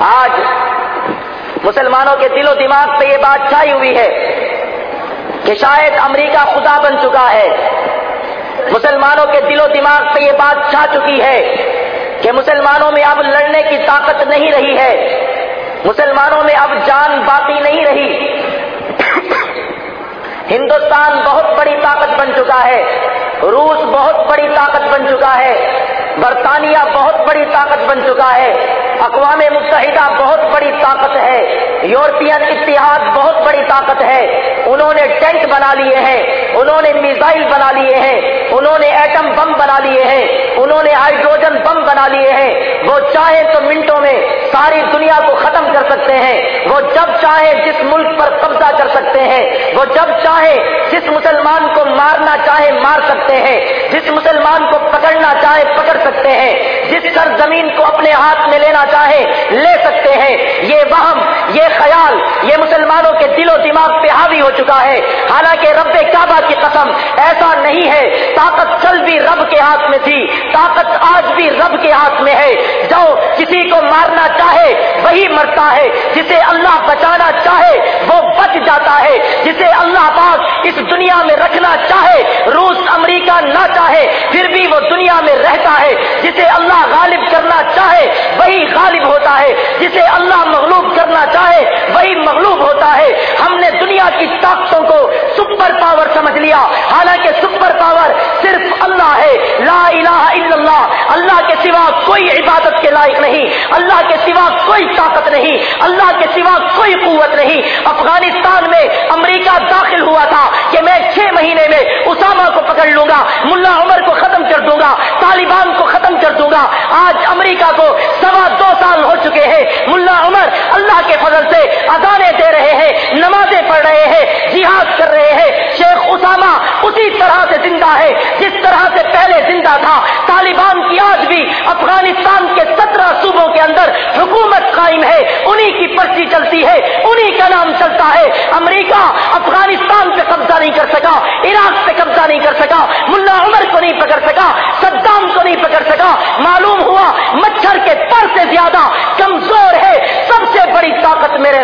آج مسلمانوں کے دل و دماغ پہ یہ بات چھائی ہوئی ہے کہ شاید امریکہ خدا بن چکا ہے۔ مسلمانوں کے دل و دماغ پہ یہ بات چھا چکی ہے کہ مسلمانوں میں اب لڑنے کی طاقت نہیں رہی ہے۔ مسلمانوں میں اب جان باقی نہیں رہی۔ ہندوستان بہت بڑی طاقت بن چکا ہے۔ روس بہت بڑی طاقت بن چکا ہے۔ برطانیہ بہت بڑی طاقت بن چکا ہے۔ اقوام متحدہ بہت بڑی طاقت ہے۔ یورپین اتحاد بہت بڑی طاقت ہے۔ انہوں نے ٹینک بنا لیے ہیں۔ انہوں نے میزائل بنا لیے ہیں۔ انہوں نے ایٹم بم بنا لیے ہیں۔ انہوں نے ہائیڈروجن بم بنا لیے ہیں۔ وہ چاہیں تو منٹوں میں ساری دنیا کو ختم کر سکتے ہیں۔ وہ جب چاہیں جس ملک پر قبضہ کر سکتے ہیں۔ وہ جب چاہیں جس مسلمان کو مارنا مار سکتے ہیں۔ جس مسلمان کو پکڑنا چاہے، پکڑ سکتے ہیں۔ جس سر زمین کو اپنے ہاتھ میں لینا چاہے، لے سکتے ہیں۔ یہ وہم، یہ خیال، یہ مسلمانوں کے دل و دماغ پہ حاوی ہو چکا ہے۔ حالانکہ رب کعبہ کی قسم ایسا نہیں ہے۔ طاقت کل بھی رب کے ہاتھ میں تھی۔ طاقت آج بھی رب کے ہاتھ میں ہے۔ جو کسی کو مارنا چاہے، وہی مرتا ہے۔ جسے اللہ بچانا چاہے، وہ جاتا ہے، جسے اللہ پاک اس دنیا میں رکھنا چاہے، روس امریکہ نہ چاہے، پھر بھی وہ دنیا میں رہتا ہے، جسے اللہ غالب کرنا چاہے، وہی غالب ہوتا ہے، جسے اللہ مغلوب کرنا چاہے وہی مغلوب ہوتا ہے ہم نے دنیا کی طاقتوں کو سپر پاور سمجھ لیا حالانکہ سپر پاور صرف اللہ ہے لا الہ الا اللہ. اللہ کے سوا کوئی عبادت کے لائق نہیں. اللہ کے سوا کوئی طاقت نہیں. اللہ کے سوا کوئی قوت نہیں. افغانستان میں امریکہ داخل ہوا تھا کہ میں چھ مہینے میں اسامہ کو پکڑ لوں گا، ملا عمر کو ختم کر دوں گا، طالبان کو ختم کر دوں گا۔ آج امریکہ کو سوا دو سال ہو چکے ہیں۔ ملا عمر اللہ کے فضل سے ادانے دے رہے ہیں نمازیں پڑھ رہے ہیں، جہاد کر رہے ہیں۔ شیخ اسامہ اسی طرح سے زندہ ہے، جس طرح سے پہلے زندہ تھا۔ طالبان کی آج بھی افغانستان کے سترہ صوبوں کے اندر حکومت قائم ہے۔ انہی کی پرچی چلتی ہے، انہی کا نام چلتا ہے۔ امریکہ افغانستان پہ قبضہ نہیں کر سکا، عراق پہ قبضہ نہیں کر سکا، ملا عمر کو نہیں پکڑ سکا، صدام کو نہیں پکڑ سکا۔ معلوم ہوا مچھر کے پر سے زیادہ کمزور ہے۔ سب سے بڑی طاقت میرے